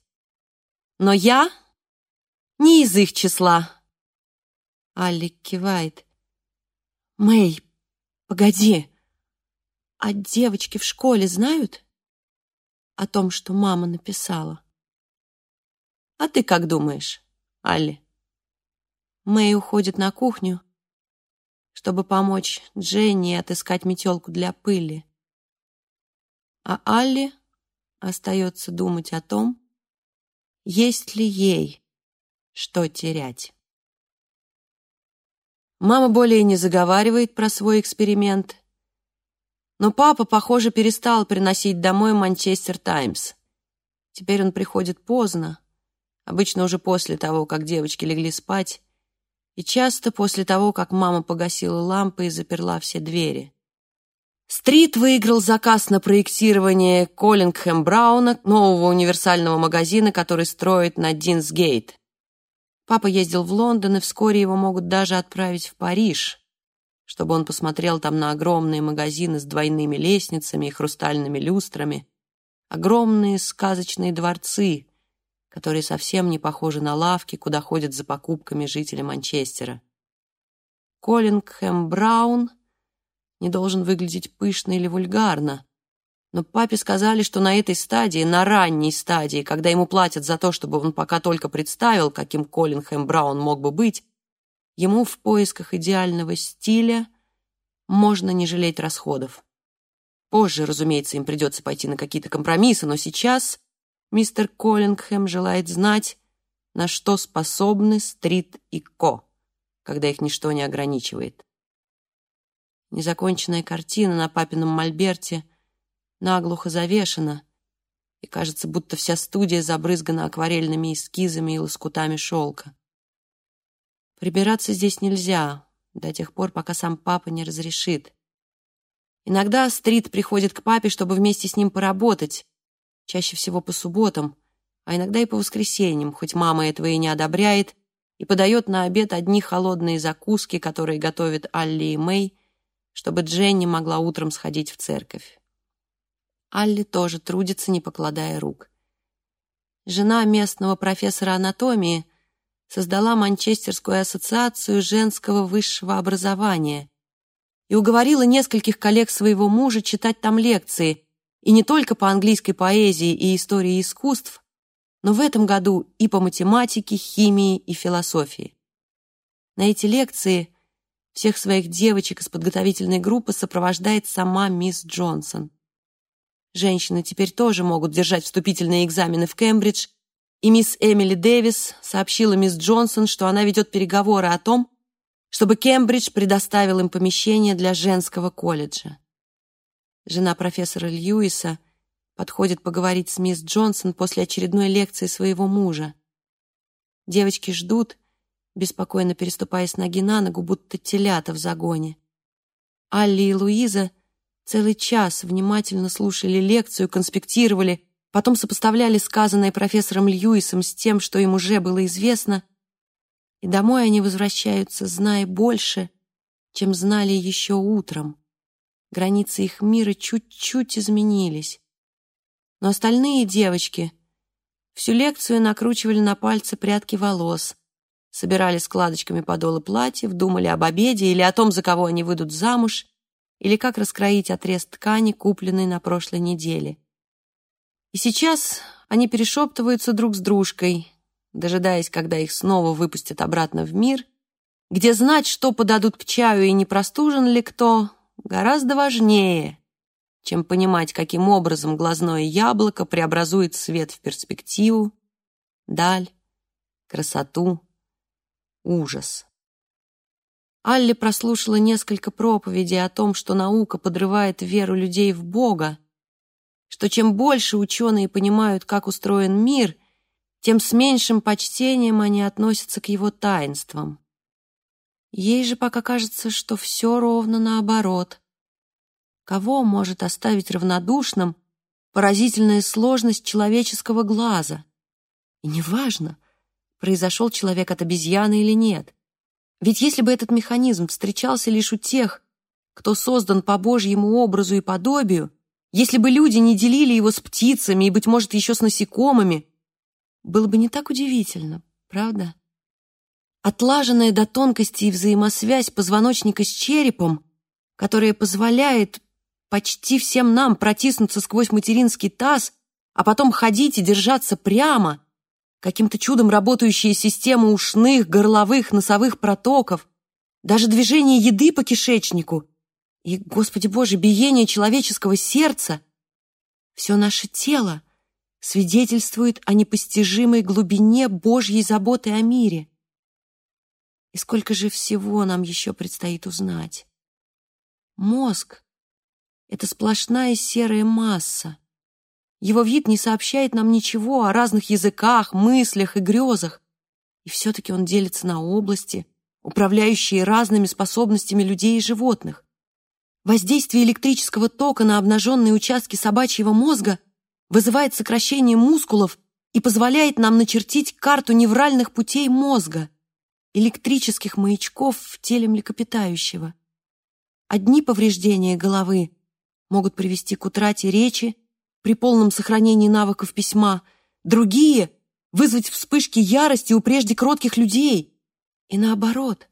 Но я не из их числа. Алик кивает. Мэй, погоди. А девочки в школе знают о том, что мама написала? А ты как думаешь, Алли? Мэй уходит на кухню, чтобы помочь Дженни отыскать метелку для пыли. А Алли остается думать о том, есть ли ей что терять. Мама более не заговаривает про свой эксперимент, но папа, похоже, перестал приносить домой «Манчестер Таймс». Теперь он приходит поздно, обычно уже после того, как девочки легли спать, и часто после того, как мама погасила лампы и заперла все двери. Стрит выиграл заказ на проектирование Коллингхэм Брауна, нового универсального магазина, который строит на Динсгейт. Папа ездил в Лондон, и вскоре его могут даже отправить в Париж, чтобы он посмотрел там на огромные магазины с двойными лестницами и хрустальными люстрами, огромные сказочные дворцы, которые совсем не похожи на лавки, куда ходят за покупками жители Манчестера. Коллингхэм Браун не должен выглядеть пышно или вульгарно, но папе сказали, что на этой стадии, на ранней стадии, когда ему платят за то, чтобы он пока только представил, каким Коллинхэм Браун мог бы быть, ему в поисках идеального стиля можно не жалеть расходов. Позже, разумеется, им придется пойти на какие-то компромиссы, но сейчас Мистер Коллингхэм желает знать, на что способны Стрит и Ко, когда их ничто не ограничивает. Незаконченная картина на папином мольберте наглухо завешена, и кажется, будто вся студия забрызгана акварельными эскизами и лоскутами шелка. Прибираться здесь нельзя до тех пор, пока сам папа не разрешит. Иногда Стрит приходит к папе, чтобы вместе с ним поработать, чаще всего по субботам, а иногда и по воскресеньям, хоть мама этого и не одобряет, и подает на обед одни холодные закуски, которые готовят Алли и Мэй, чтобы Дженни могла утром сходить в церковь. Алли тоже трудится, не покладая рук. Жена местного профессора анатомии создала Манчестерскую ассоциацию женского высшего образования и уговорила нескольких коллег своего мужа читать там лекции, и не только по английской поэзии и истории искусств, но в этом году и по математике, химии и философии. На эти лекции всех своих девочек из подготовительной группы сопровождает сама мисс Джонсон. Женщины теперь тоже могут держать вступительные экзамены в Кембридж, и мисс Эмили Дэвис сообщила мисс Джонсон, что она ведет переговоры о том, чтобы Кембридж предоставил им помещение для женского колледжа. Жена профессора Льюиса подходит поговорить с мисс Джонсон после очередной лекции своего мужа. Девочки ждут, беспокойно переступая с ноги на ногу, будто телята в загоне. Алли и Луиза целый час внимательно слушали лекцию, конспектировали, потом сопоставляли сказанное профессором Льюисом с тем, что им уже было известно, и домой они возвращаются, зная больше, чем знали еще утром. Границы их мира чуть-чуть изменились. Но остальные девочки всю лекцию накручивали на пальцы прядки волос, собирали складочками подолы платьев, думали об обеде или о том, за кого они выйдут замуж, или как раскроить отрез ткани, купленный на прошлой неделе. И сейчас они перешептываются друг с дружкой, дожидаясь, когда их снова выпустят обратно в мир, где знать, что подадут к чаю и не простужен ли кто, гораздо важнее, чем понимать, каким образом глазное яблоко преобразует свет в перспективу, даль, красоту, ужас. Алли прослушала несколько проповедей о том, что наука подрывает веру людей в Бога, что чем больше ученые понимают, как устроен мир, тем с меньшим почтением они относятся к его таинствам. Ей же пока кажется, что все ровно наоборот. Кого может оставить равнодушным поразительная сложность человеческого глаза? И неважно, произошел человек от обезьяны или нет. Ведь если бы этот механизм встречался лишь у тех, кто создан по Божьему образу и подобию, если бы люди не делили его с птицами и, быть может, еще с насекомыми, было бы не так удивительно, правда? Отлаженная до тонкости и взаимосвязь позвоночника с черепом, которая позволяет почти всем нам протиснуться сквозь материнский таз, а потом ходить и держаться прямо, каким-то чудом работающая система ушных, горловых, носовых протоков, даже движение еды по кишечнику и, Господи Боже, биение человеческого сердца, все наше тело свидетельствует о непостижимой глубине Божьей заботы о мире. И сколько же всего нам еще предстоит узнать. Мозг — это сплошная серая масса, его вид не сообщает нам ничего о разных языках, мыслях и грезах. И все-таки он делится на области, управляющие разными способностями людей и животных. Воздействие электрического тока на обнаженные участки собачьего мозга вызывает сокращение мускулов и позволяет нам начертить карту невральных путей мозга, электрических маячков в теле млекопитающего. Одни повреждения головы могут привести к утрате речи при полном сохранении навыков письма, другие — вызвать вспышки ярости у прежде кротких людей. И наоборот.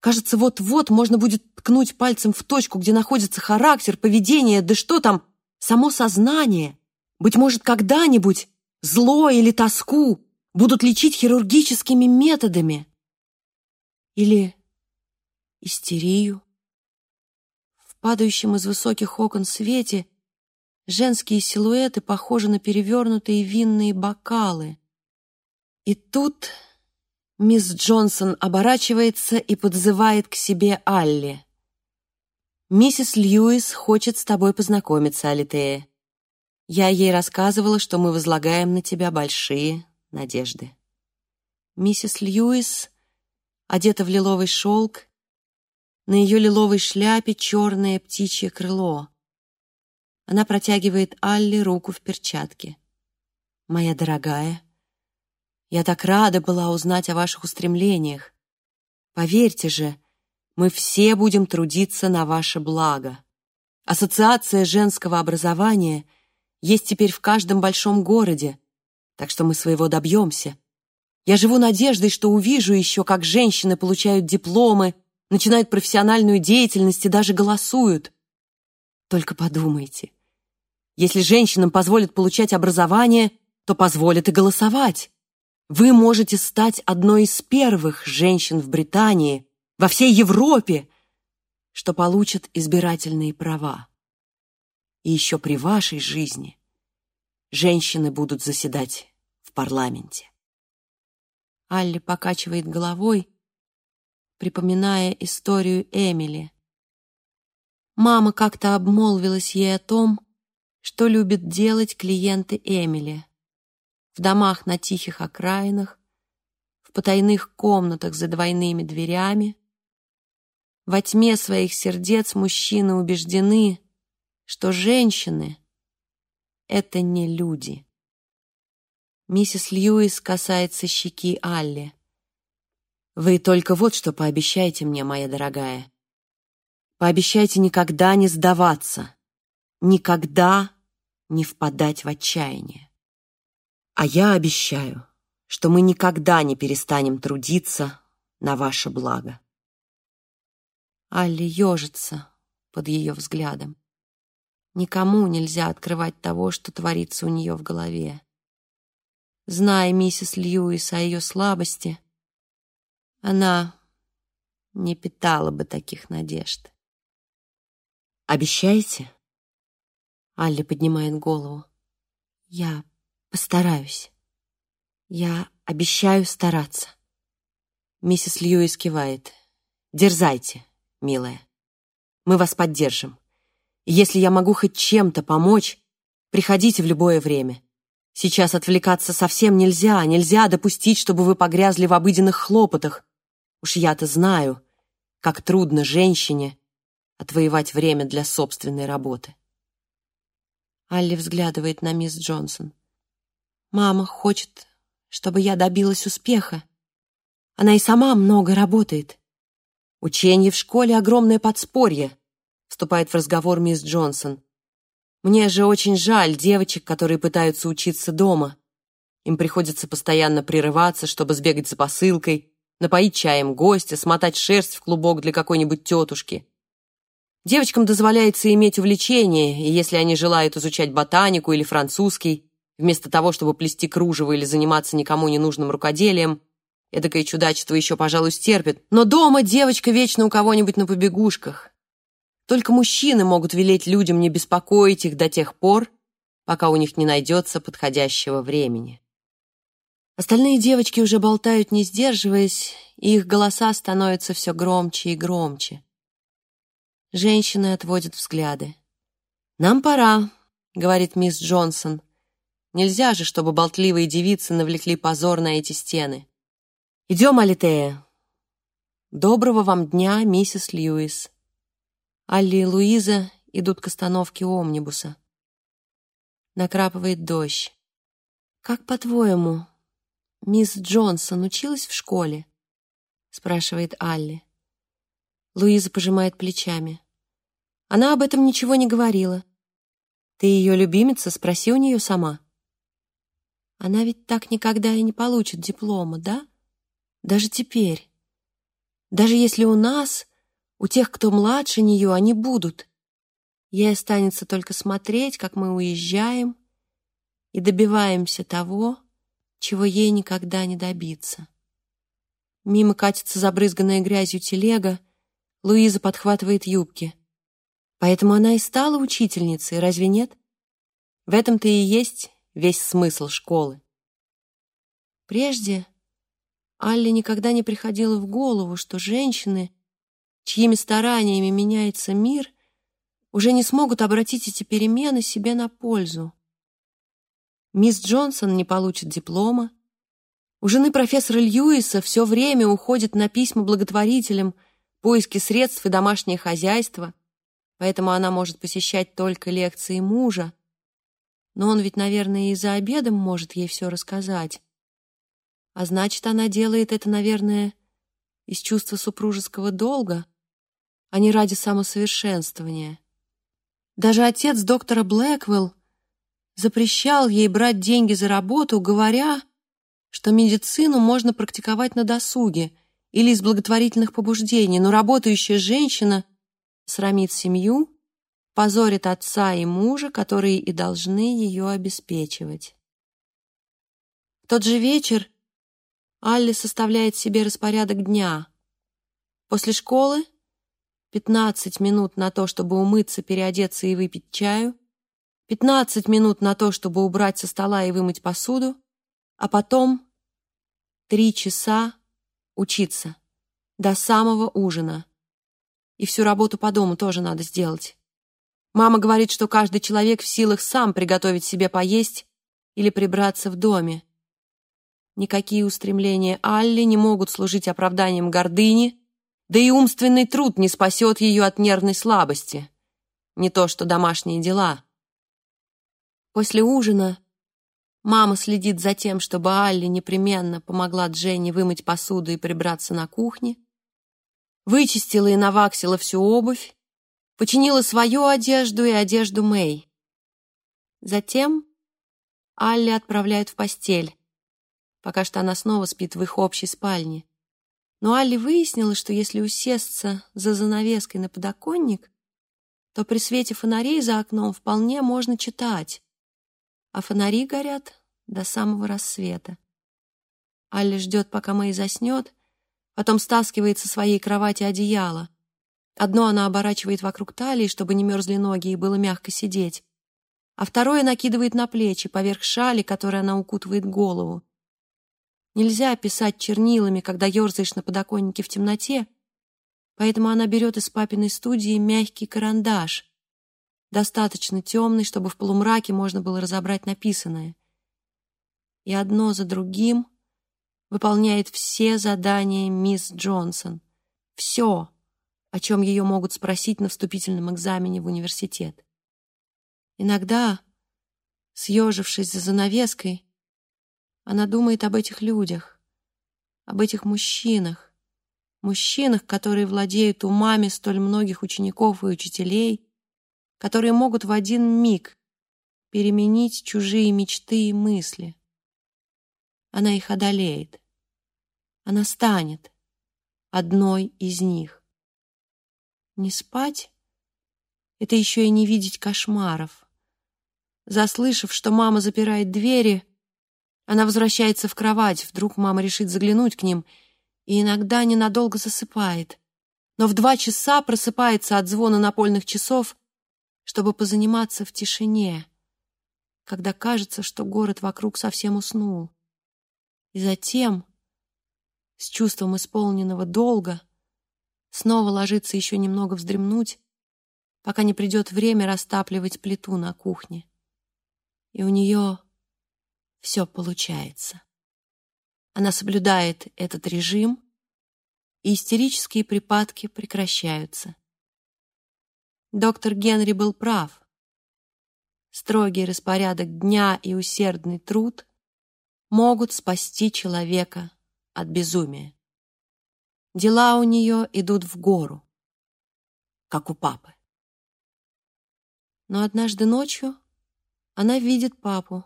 Кажется, вот-вот можно будет ткнуть пальцем в точку, где находится характер, поведение, да что там, само сознание. Быть может, когда-нибудь зло или тоску будут лечить хирургическими методами. Или истерию. В падающем из высоких окон свете Женские силуэты похожи на перевернутые винные бокалы. И тут мисс Джонсон оборачивается и подзывает к себе Алли. «Миссис Льюис хочет с тобой познакомиться, Алитея. Я ей рассказывала, что мы возлагаем на тебя большие надежды». Миссис Льюис одета в лиловый шелк, на ее лиловой шляпе черное птичье крыло. Она протягивает Алли руку в перчатке. «Моя дорогая, я так рада была узнать о ваших устремлениях. Поверьте же, мы все будем трудиться на ваше благо. Ассоциация женского образования есть теперь в каждом большом городе, так что мы своего добьемся. Я живу надеждой, что увижу еще, как женщины получают дипломы, начинают профессиональную деятельность и даже голосуют. Только подумайте. Если женщинам позволят получать образование, то позволят и голосовать. Вы можете стать одной из первых женщин в Британии, во всей Европе, что получат избирательные права. И еще при вашей жизни женщины будут заседать в парламенте. Алли покачивает головой, припоминая историю Эмили, Мама как-то обмолвилась ей о том, что любят делать клиенты Эмили. В домах на тихих окраинах, в потайных комнатах за двойными дверями. Во тьме своих сердец мужчины убеждены, что женщины — это не люди. Миссис Льюис касается щеки Алли. «Вы только вот что пообещайте мне, моя дорогая. Пообещайте никогда не сдаваться, никогда не впадать в отчаяние. А я обещаю, что мы никогда не перестанем трудиться на ваше благо. Алли ежится под ее взглядом. Никому нельзя открывать того, что творится у нее в голове. Зная миссис Льюис о ее слабости, она не питала бы таких надежд. «Обещаете?» Алли поднимает голову. «Я постараюсь. Я обещаю стараться». Миссис Льюис кивает. «Дерзайте, милая. Мы вас поддержим. Если я могу хоть чем-то помочь, приходите в любое время. Сейчас отвлекаться совсем нельзя, нельзя допустить, чтобы вы погрязли в обыденных хлопотах. Уж я-то знаю, как трудно женщине отвоевать время для собственной работы. Алли взглядывает на мисс Джонсон. «Мама хочет, чтобы я добилась успеха. Она и сама много работает. Учение в школе — огромное подспорье», — вступает в разговор мисс Джонсон. «Мне же очень жаль девочек, которые пытаются учиться дома. Им приходится постоянно прерываться, чтобы сбегать за посылкой, напоить чаем гостя, смотать шерсть в клубок для какой-нибудь тетушки. Девочкам дозволяется иметь увлечение, и если они желают изучать ботанику или французский, вместо того, чтобы плести кружево или заниматься никому не нужным рукоделием, Эдакое чудачество еще, пожалуй, стерпит. Но дома девочка вечно у кого-нибудь на побегушках. Только мужчины могут велеть людям не беспокоить их до тех пор, пока у них не найдется подходящего времени. Остальные девочки уже болтают, не сдерживаясь, и их голоса становятся все громче и громче. Женщины отводят взгляды. «Нам пора», — говорит мисс Джонсон. «Нельзя же, чтобы болтливые девицы навлекли позор на эти стены». «Идем, Алитея!» «Доброго вам дня, миссис Льюис!» Алли и Луиза идут к остановке омнибуса. Накрапывает дождь. «Как по-твоему, мисс Джонсон училась в школе?» спрашивает Алли. Луиза пожимает плечами. Она об этом ничего не говорила. Ты ее любимица, спроси у нее сама. Она ведь так никогда и не получит диплома, да? Даже теперь. Даже если у нас, у тех, кто младше нее, они будут. Ей останется только смотреть, как мы уезжаем и добиваемся того, чего ей никогда не добиться. Мимо катится забрызганная грязью телега, Луиза подхватывает юбки. Поэтому она и стала учительницей, разве нет? В этом-то и есть весь смысл школы. Прежде Алле никогда не приходило в голову, что женщины, чьими стараниями меняется мир, уже не смогут обратить эти перемены себе на пользу. Мисс Джонсон не получит диплома. У жены профессора Льюиса все время уходит на письма благотворителям, поиски средств и домашнее хозяйство, поэтому она может посещать только лекции мужа. Но он ведь, наверное, и за обедом может ей все рассказать. А значит, она делает это, наверное, из чувства супружеского долга, а не ради самосовершенствования. Даже отец доктора Блэквелл запрещал ей брать деньги за работу, говоря, что медицину можно практиковать на досуге или из благотворительных побуждений, но работающая женщина срамит семью, позорит отца и мужа, которые и должны ее обеспечивать. В тот же вечер Алли составляет себе распорядок дня. После школы 15 минут на то, чтобы умыться, переодеться и выпить чаю, 15 минут на то, чтобы убрать со стола и вымыть посуду, а потом три часа учиться до самого ужина. И всю работу по дому тоже надо сделать. Мама говорит, что каждый человек в силах сам приготовить себе поесть или прибраться в доме. Никакие устремления Алли не могут служить оправданием гордыни, да и умственный труд не спасет ее от нервной слабости. Не то что домашние дела. После ужина мама следит за тем, чтобы Алли непременно помогла Дженни вымыть посуду и прибраться на кухне, вычистила и наваксила всю обувь, починила свою одежду и одежду Мэй. Затем Алли отправляют в постель, Пока что она снова спит в их общей спальне. Но Алли выяснила, что если усесться за занавеской на подоконник, то при свете фонарей за окном вполне можно читать. А фонари горят до самого рассвета. Алли ждет, пока Мэй заснет, потом стаскивает со своей кровати одеяло. Одно она оборачивает вокруг талии, чтобы не мерзли ноги и было мягко сидеть, а второе накидывает на плечи, поверх шали, которой она укутывает голову. Нельзя писать чернилами, когда ерзаешь на подоконнике в темноте, поэтому она берет из папиной студии мягкий карандаш, достаточно темный, чтобы в полумраке можно было разобрать написанное. И одно за другим выполняет все задания мисс Джонсон. Все, о чем ее могут спросить на вступительном экзамене в университет. Иногда, съежившись за занавеской, она думает об этих людях, об этих мужчинах, мужчинах, которые владеют умами столь многих учеников и учителей, которые могут в один миг переменить чужие мечты и мысли. Она их одолеет. Она станет одной из них. Не спать — это еще и не видеть кошмаров. Заслышав, что мама запирает двери, она возвращается в кровать, вдруг мама решит заглянуть к ним и иногда ненадолго засыпает. Но в два часа просыпается от звона напольных часов, чтобы позаниматься в тишине, когда кажется, что город вокруг совсем уснул. И затем, с чувством исполненного долга, снова ложится еще немного вздремнуть, пока не придет время растапливать плиту на кухне. И у нее все получается. Она соблюдает этот режим, и истерические припадки прекращаются. Доктор Генри был прав. Строгий распорядок дня и усердный труд могут спасти человека от безумия. Дела у нее идут в гору, как у папы. Но однажды ночью она видит папу,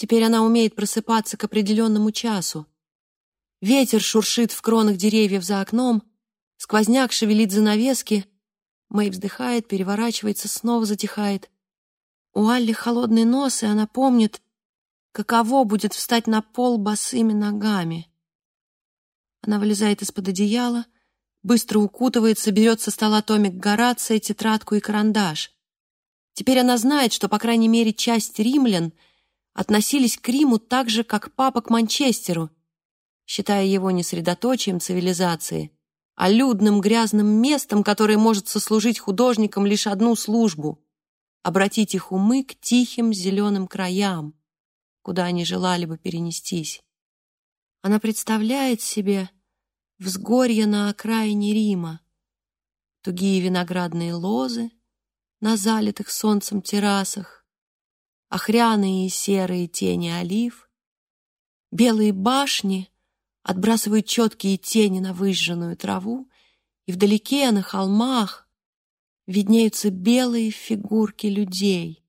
Теперь она умеет просыпаться к определенному часу. Ветер шуршит в кронах деревьев за окном, сквозняк шевелит занавески. Мэй вздыхает, переворачивается, снова затихает. У Алли холодный нос, и она помнит, каково будет встать на пол босыми ногами. Она вылезает из-под одеяла, быстро укутывается, берет со стола томик Горация, тетрадку и карандаш. Теперь она знает, что, по крайней мере, часть римлян — относились к Риму так же, как папа к Манчестеру, считая его не средоточием цивилизации, а людным грязным местом, которое может сослужить художникам лишь одну службу — обратить их умы к тихим зеленым краям, куда они желали бы перенестись. Она представляет себе взгорье на окраине Рима, тугие виноградные лозы на залитых солнцем террасах, охряные и серые тени олив, белые башни отбрасывают четкие тени на выжженную траву, и вдалеке на холмах виднеются белые фигурки людей.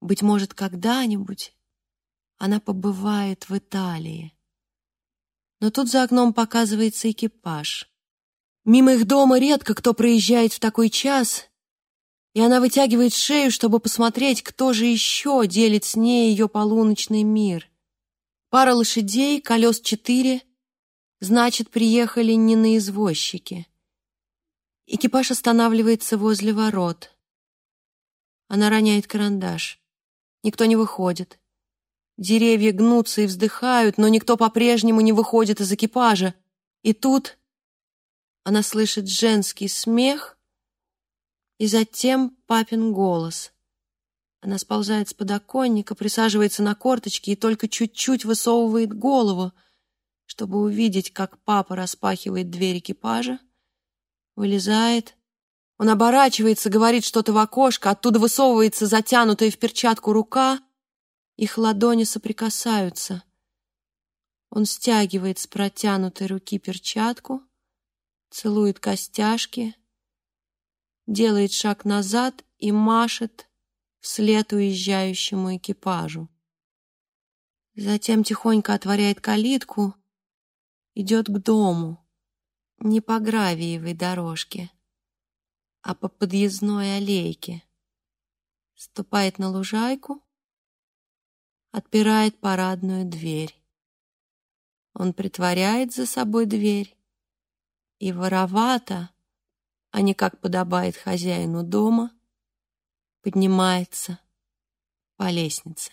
Быть может, когда-нибудь она побывает в Италии. Но тут за окном показывается экипаж. Мимо их дома редко кто проезжает в такой час, и она вытягивает шею, чтобы посмотреть, кто же еще делит с ней ее полуночный мир. Пара лошадей, колес четыре, значит, приехали не на извозчике. Экипаж останавливается возле ворот. Она роняет карандаш. Никто не выходит. Деревья гнутся и вздыхают, но никто по-прежнему не выходит из экипажа. И тут она слышит женский смех — и затем папин голос. Она сползает с подоконника, присаживается на корточки и только чуть-чуть высовывает голову, чтобы увидеть, как папа распахивает дверь экипажа, вылезает. Он оборачивается, говорит что-то в окошко, оттуда высовывается затянутая в перчатку рука, их ладони соприкасаются. Он стягивает с протянутой руки перчатку, целует костяшки — делает шаг назад и машет вслед уезжающему экипажу. Затем тихонько отворяет калитку, идет к дому, не по гравиевой дорожке, а по подъездной аллейке. Ступает на лужайку, отпирает парадную дверь. Он притворяет за собой дверь и воровато, а не как подобает хозяину дома, поднимается по лестнице.